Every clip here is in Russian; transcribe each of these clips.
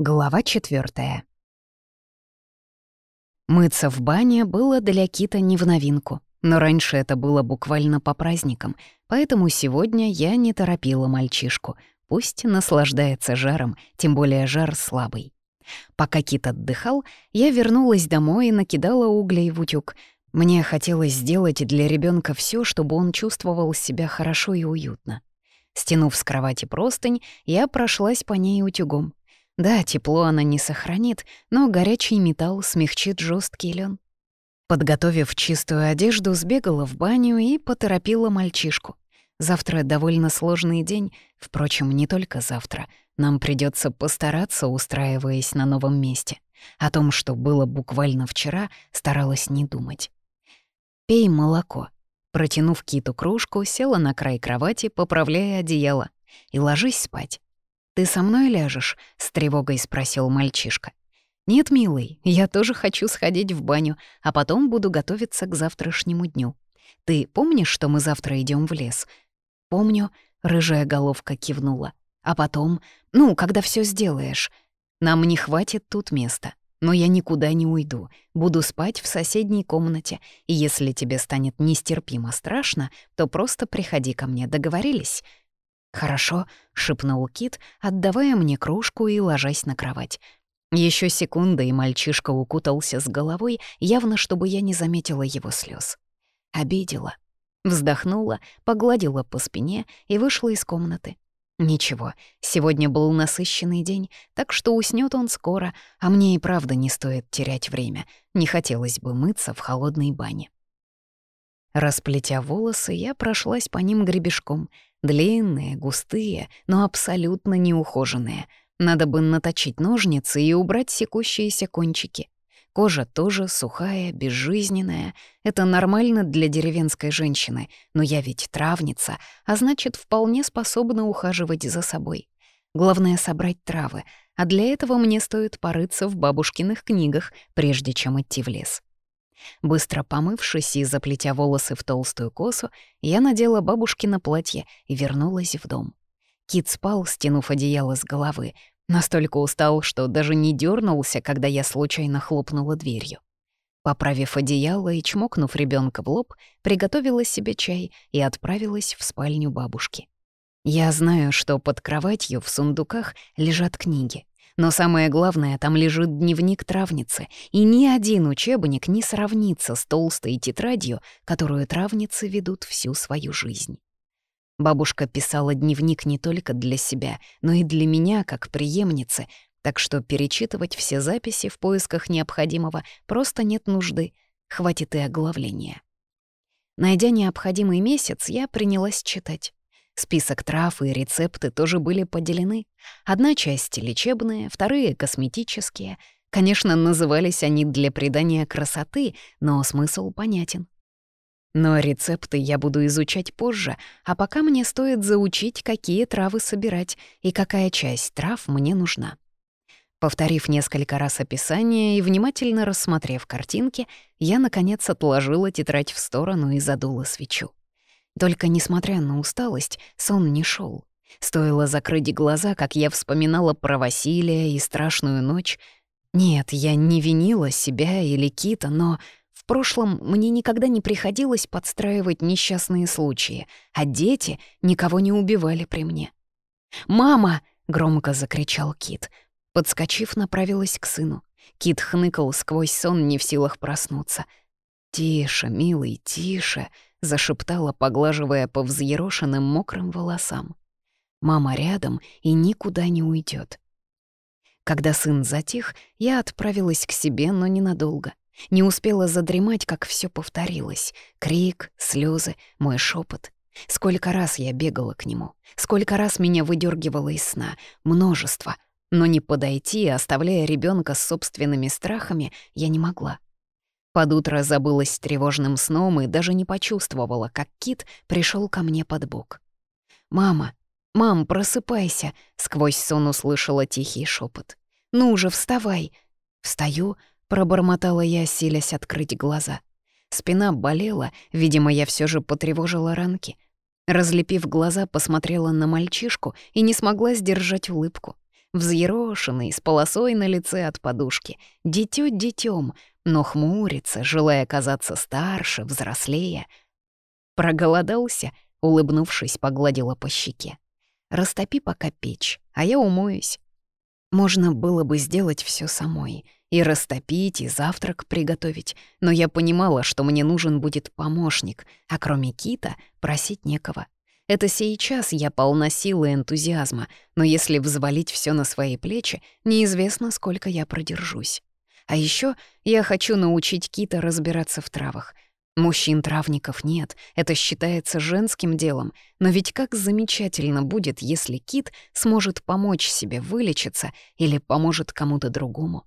Глава четвертая. Мыться в бане было для Кита не в новинку, но раньше это было буквально по праздникам, поэтому сегодня я не торопила мальчишку, пусть наслаждается жаром, тем более жар слабый. Пока Кит отдыхал, я вернулась домой и накидала углей в утюг. Мне хотелось сделать для ребенка все, чтобы он чувствовал себя хорошо и уютно. Стянув с кровати простынь, я прошлась по ней утюгом. Да, тепло она не сохранит, но горячий металл смягчит жесткий лен. Подготовив чистую одежду, сбегала в баню и поторопила мальчишку. Завтра довольно сложный день, впрочем, не только завтра. Нам придется постараться, устраиваясь на новом месте. О том, что было буквально вчера, старалась не думать. «Пей молоко». Протянув Киту кружку, села на край кровати, поправляя одеяло. «И ложись спать. «Ты со мной ляжешь?» — с тревогой спросил мальчишка. «Нет, милый, я тоже хочу сходить в баню, а потом буду готовиться к завтрашнему дню. Ты помнишь, что мы завтра идем в лес?» «Помню», — рыжая головка кивнула. «А потом, ну, когда все сделаешь. Нам не хватит тут места, но я никуда не уйду. Буду спать в соседней комнате, и если тебе станет нестерпимо страшно, то просто приходи ко мне, договорились?» «Хорошо», — шепнул Кит, отдавая мне кружку и ложась на кровать. Еще секунда, и мальчишка укутался с головой, явно чтобы я не заметила его слез. Обидела. Вздохнула, погладила по спине и вышла из комнаты. Ничего, сегодня был насыщенный день, так что уснет он скоро, а мне и правда не стоит терять время. Не хотелось бы мыться в холодной бане. Расплетя волосы, я прошлась по ним гребешком — Длинные, густые, но абсолютно неухоженные. Надо бы наточить ножницы и убрать секущиеся кончики. Кожа тоже сухая, безжизненная. Это нормально для деревенской женщины, но я ведь травница, а значит, вполне способна ухаживать за собой. Главное — собрать травы, а для этого мне стоит порыться в бабушкиных книгах, прежде чем идти в лес. Быстро помывшись и заплетя волосы в толстую косу, я надела бабушкино платье и вернулась в дом. Кит спал, стянув одеяло с головы, настолько устал, что даже не дернулся, когда я случайно хлопнула дверью. Поправив одеяло и чмокнув ребенка в лоб, приготовила себе чай и отправилась в спальню бабушки. Я знаю, что под кроватью в сундуках лежат книги. Но самое главное, там лежит дневник травницы, и ни один учебник не сравнится с толстой тетрадью, которую травницы ведут всю свою жизнь. Бабушка писала дневник не только для себя, но и для меня, как преемницы, так что перечитывать все записи в поисках необходимого просто нет нужды, хватит и оглавления. Найдя необходимый месяц, я принялась читать. Список трав и рецепты тоже были поделены. Одна часть лечебная, вторые — косметические. Конечно, назывались они для придания красоты, но смысл понятен. Но рецепты я буду изучать позже, а пока мне стоит заучить, какие травы собирать и какая часть трав мне нужна. Повторив несколько раз описание и внимательно рассмотрев картинки, я, наконец, отложила тетрадь в сторону и задула свечу. Только, несмотря на усталость, сон не шел. Стоило закрыть глаза, как я вспоминала про Василия и страшную ночь. Нет, я не винила себя или Кита, но в прошлом мне никогда не приходилось подстраивать несчастные случаи, а дети никого не убивали при мне. «Мама!» — громко закричал Кит. Подскочив, направилась к сыну. Кит хныкал сквозь сон, не в силах проснуться. «Тише, милый, тише!» — зашептала, поглаживая по взъерошенным мокрым волосам. «Мама рядом и никуда не уйдет. Когда сын затих, я отправилась к себе, но ненадолго. Не успела задремать, как все повторилось. Крик, слезы, мой шепот. Сколько раз я бегала к нему, сколько раз меня выдергивало из сна, множество. Но не подойти, оставляя ребенка с собственными страхами, я не могла. Под утро забылась тревожным сном и даже не почувствовала, как кит пришел ко мне под бок. «Мама! Мам, просыпайся!» — сквозь сон услышала тихий шепот. «Ну же, вставай!» «Встаю!» — пробормотала я, силясь открыть глаза. Спина болела, видимо, я все же потревожила ранки. Разлепив глаза, посмотрела на мальчишку и не смогла сдержать улыбку. взъерошенный, с полосой на лице от подушки, дитё детём, но хмурится, желая казаться старше, взрослее. Проголодался, улыбнувшись, погладила по щеке. «Растопи пока печь, а я умоюсь». Можно было бы сделать все самой — и растопить, и завтрак приготовить, но я понимала, что мне нужен будет помощник, а кроме Кита просить некого. Это сейчас я полна силы и энтузиазма, но если взвалить все на свои плечи, неизвестно, сколько я продержусь. А еще я хочу научить Кита разбираться в травах. Мужчин-травников нет, это считается женским делом, но ведь как замечательно будет, если Кит сможет помочь себе вылечиться или поможет кому-то другому.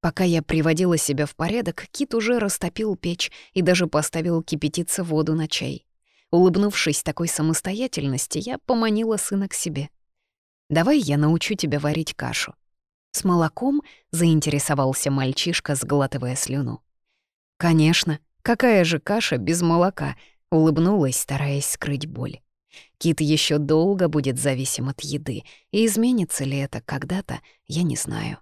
Пока я приводила себя в порядок, Кит уже растопил печь и даже поставил кипятиться воду на чай. Улыбнувшись такой самостоятельности, я поманила сына к себе. «Давай я научу тебя варить кашу». «С молоком?» — заинтересовался мальчишка, сглатывая слюну. «Конечно, какая же каша без молока?» — улыбнулась, стараясь скрыть боль. Кит еще долго будет зависим от еды, и изменится ли это когда-то, я не знаю.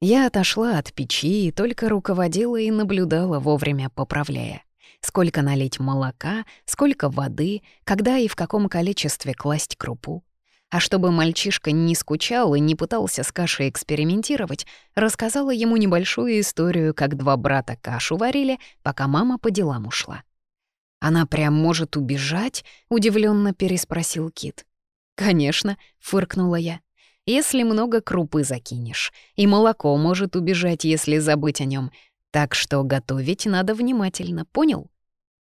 Я отошла от печи и только руководила и наблюдала, вовремя поправляя. Сколько налить молока, сколько воды, когда и в каком количестве класть крупу. А чтобы мальчишка не скучал и не пытался с кашей экспериментировать, рассказала ему небольшую историю, как два брата кашу варили, пока мама по делам ушла. «Она прям может убежать?» — удивленно переспросил Кит. «Конечно», — фыркнула я если много крупы закинешь. И молоко может убежать, если забыть о нем. Так что готовить надо внимательно, понял?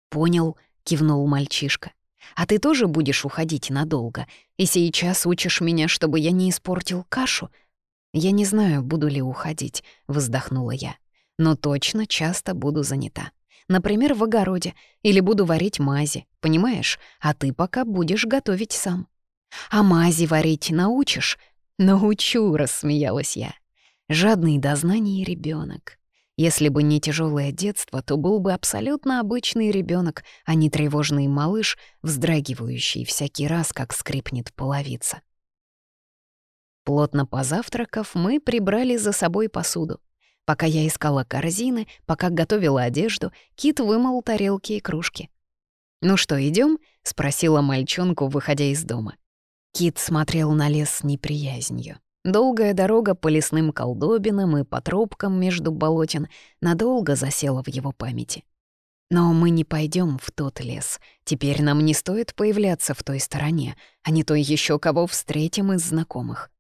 Понял, кивнул мальчишка. А ты тоже будешь уходить надолго? И сейчас учишь меня, чтобы я не испортил кашу? Я не знаю, буду ли уходить, вздохнула я. Но точно часто буду занята. Например, в огороде. Или буду варить мази, понимаешь? А ты пока будешь готовить сам. А мази варить научишь? «Научу», — рассмеялась я. Жадный до знаний ребенок. Если бы не тяжелое детство, то был бы абсолютно обычный ребенок, а не тревожный малыш, вздрагивающий всякий раз, как скрипнет половица. Плотно позавтракав, мы прибрали за собой посуду. Пока я искала корзины, пока готовила одежду, Кит вымыл тарелки и кружки. «Ну что, идем? спросила мальчонку, выходя из дома. Кит смотрел на лес с неприязнью. Долгая дорога по лесным колдобинам и по тропкам между болотин надолго засела в его памяти. Но мы не пойдем в тот лес. Теперь нам не стоит появляться в той стороне, а не то еще кого встретим из знакомых.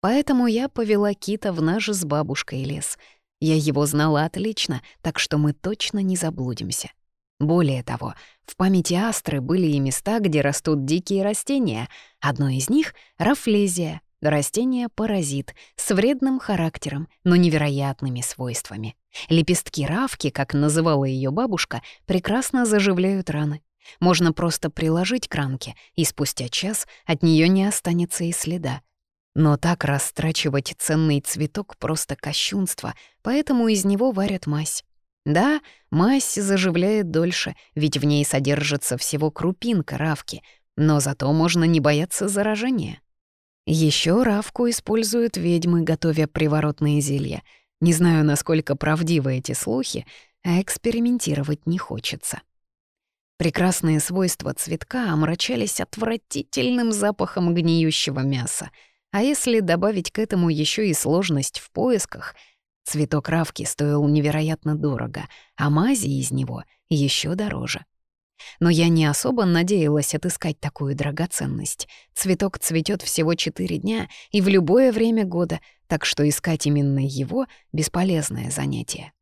Поэтому я повела Кита в наш с бабушкой лес. Я его знала отлично, так что мы точно не заблудимся. Более того, в памяти Астры были и места, где растут дикие растения. Одно из них — рафлезия, растение-паразит с вредным характером, но невероятными свойствами. Лепестки равки, как называла ее бабушка, прекрасно заживляют раны. Можно просто приложить к ранке, и спустя час от нее не останется и следа. Но так растрачивать ценный цветок просто кощунство, поэтому из него варят мазь. Да, мазь заживляет дольше, ведь в ней содержится всего крупинка равки, но зато можно не бояться заражения. Еще равку используют ведьмы, готовя приворотные зелья. Не знаю, насколько правдивы эти слухи, а экспериментировать не хочется. Прекрасные свойства цветка омрачались отвратительным запахом гниющего мяса. А если добавить к этому еще и сложность в поисках — Цветок равки стоил невероятно дорого, а мази из него еще дороже. Но я не особо надеялась отыскать такую драгоценность. Цветок цветет всего четыре дня и в любое время года, так что искать именно его — бесполезное занятие.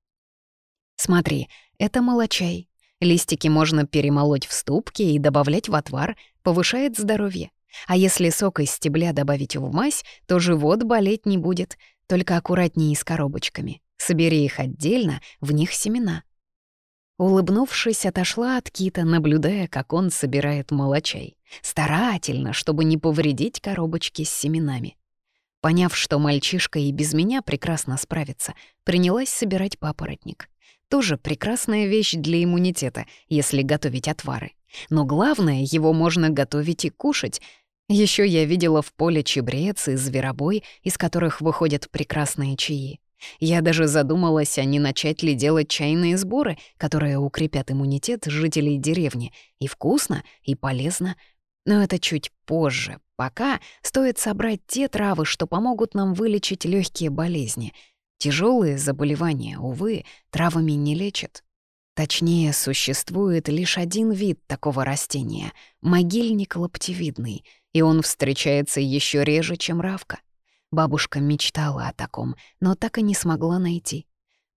Смотри, это молочай. Листики можно перемолоть в ступке и добавлять в отвар, повышает здоровье. А если сок из стебля добавить в мазь, то живот болеть не будет, только аккуратнее с коробочками. Собери их отдельно, в них семена. Улыбнувшись, отошла от кита, наблюдая, как он собирает молочай. Старательно, чтобы не повредить коробочки с семенами. Поняв, что мальчишка и без меня прекрасно справится, принялась собирать папоротник. Тоже прекрасная вещь для иммунитета, если готовить отвары. Но главное, его можно готовить и кушать. Еще я видела в поле чебрец и зверобой, из которых выходят прекрасные чаи. Я даже задумалась, а не начать ли делать чайные сборы, которые укрепят иммунитет жителей деревни. И вкусно, и полезно. Но это чуть позже. Пока стоит собрать те травы, что помогут нам вылечить легкие болезни. Тяжелые заболевания, увы, травами не лечат. Точнее, существует лишь один вид такого растения — могильник лаптевидный, и он встречается еще реже, чем равка. Бабушка мечтала о таком, но так и не смогла найти.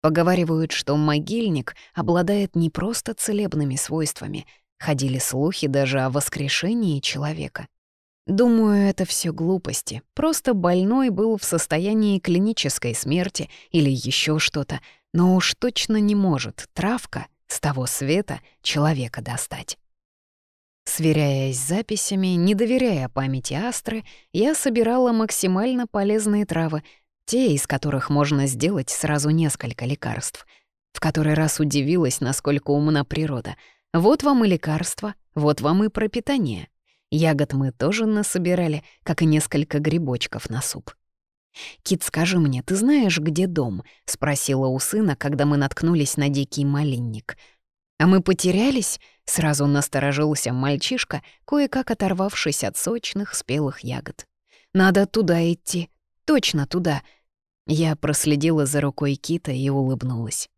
Поговаривают, что могильник обладает не просто целебными свойствами. Ходили слухи даже о воскрешении человека. Думаю, это все глупости. Просто больной был в состоянии клинической смерти или еще что-то, но уж точно не может травка с того света человека достать. Сверяясь с записями, не доверяя памяти Астры, я собирала максимально полезные травы, те, из которых можно сделать сразу несколько лекарств. В который раз удивилась, насколько умна природа. Вот вам и лекарство, вот вам и пропитание. Ягод мы тоже насобирали, как и несколько грибочков на суп. «Кит, скажи мне, ты знаешь, где дом?» — спросила у сына, когда мы наткнулись на дикий малинник — «А мы потерялись?» — сразу насторожился мальчишка, кое-как оторвавшись от сочных спелых ягод. «Надо туда идти. Точно туда». Я проследила за рукой Кита и улыбнулась.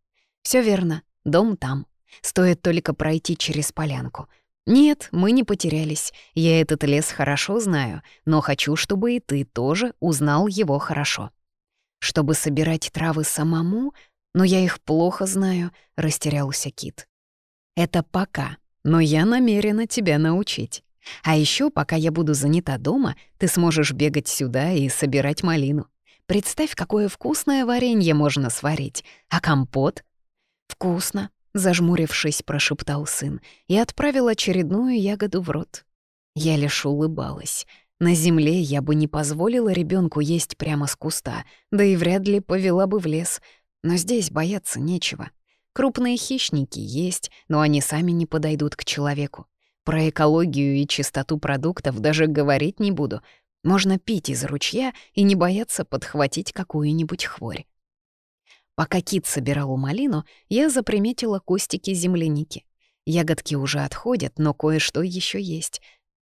Все верно, дом там. Стоит только пройти через полянку. Нет, мы не потерялись. Я этот лес хорошо знаю, но хочу, чтобы и ты тоже узнал его хорошо. Чтобы собирать травы самому, но я их плохо знаю, растерялся Кит. Это пока, но я намерена тебя научить. А еще, пока я буду занята дома, ты сможешь бегать сюда и собирать малину. Представь, какое вкусное варенье можно сварить. А компот? Вкусно, зажмурившись, прошептал сын и отправил очередную ягоду в рот. Я лишь улыбалась. На земле я бы не позволила ребенку есть прямо с куста, да и вряд ли повела бы в лес. Но здесь бояться нечего. Крупные хищники есть, но они сами не подойдут к человеку. Про экологию и чистоту продуктов даже говорить не буду. Можно пить из ручья и не бояться подхватить какую-нибудь хворь. Пока кит собирал малину, я заприметила кустики земляники. Ягодки уже отходят, но кое-что еще есть.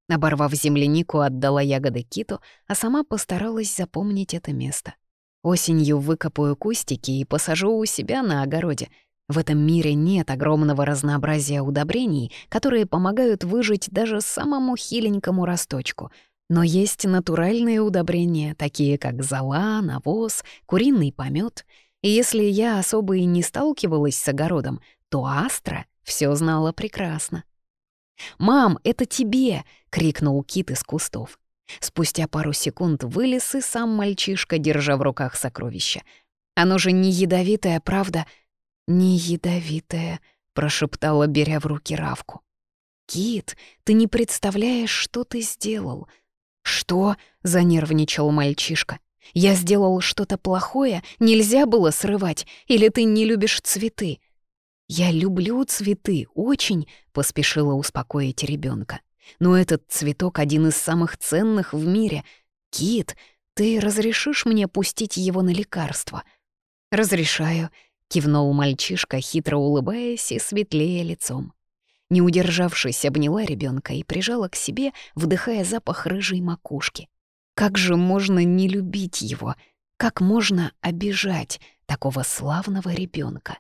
Оборвав землянику, отдала ягоды киту, а сама постаралась запомнить это место. Осенью выкопаю кустики и посажу у себя на огороде, в этом мире нет огромного разнообразия удобрений, которые помогают выжить даже самому хиленькому росточку. Но есть натуральные удобрения, такие как зола, навоз, куриный помет. И если я особо и не сталкивалась с огородом, то Астра все знала прекрасно. «Мам, это тебе!» — крикнул Кит из кустов. Спустя пару секунд вылез и сам мальчишка, держа в руках сокровища. «Оно же не ядовитое, правда?» «Не ядовитая», — прошептала, беря в руки Равку. «Кит, ты не представляешь, что ты сделал». «Что?» — занервничал мальчишка. «Я сделал что-то плохое? Нельзя было срывать? Или ты не любишь цветы?» «Я люблю цветы, очень», — поспешила успокоить ребенка. «Но этот цветок один из самых ценных в мире. Кит, ты разрешишь мне пустить его на лекарство?» «Разрешаю», Кивнул мальчишка, хитро улыбаясь и светлее лицом. Не удержавшись, обняла ребенка и прижала к себе, вдыхая запах рыжей макушки. Как же можно не любить его? Как можно обижать такого славного ребенка?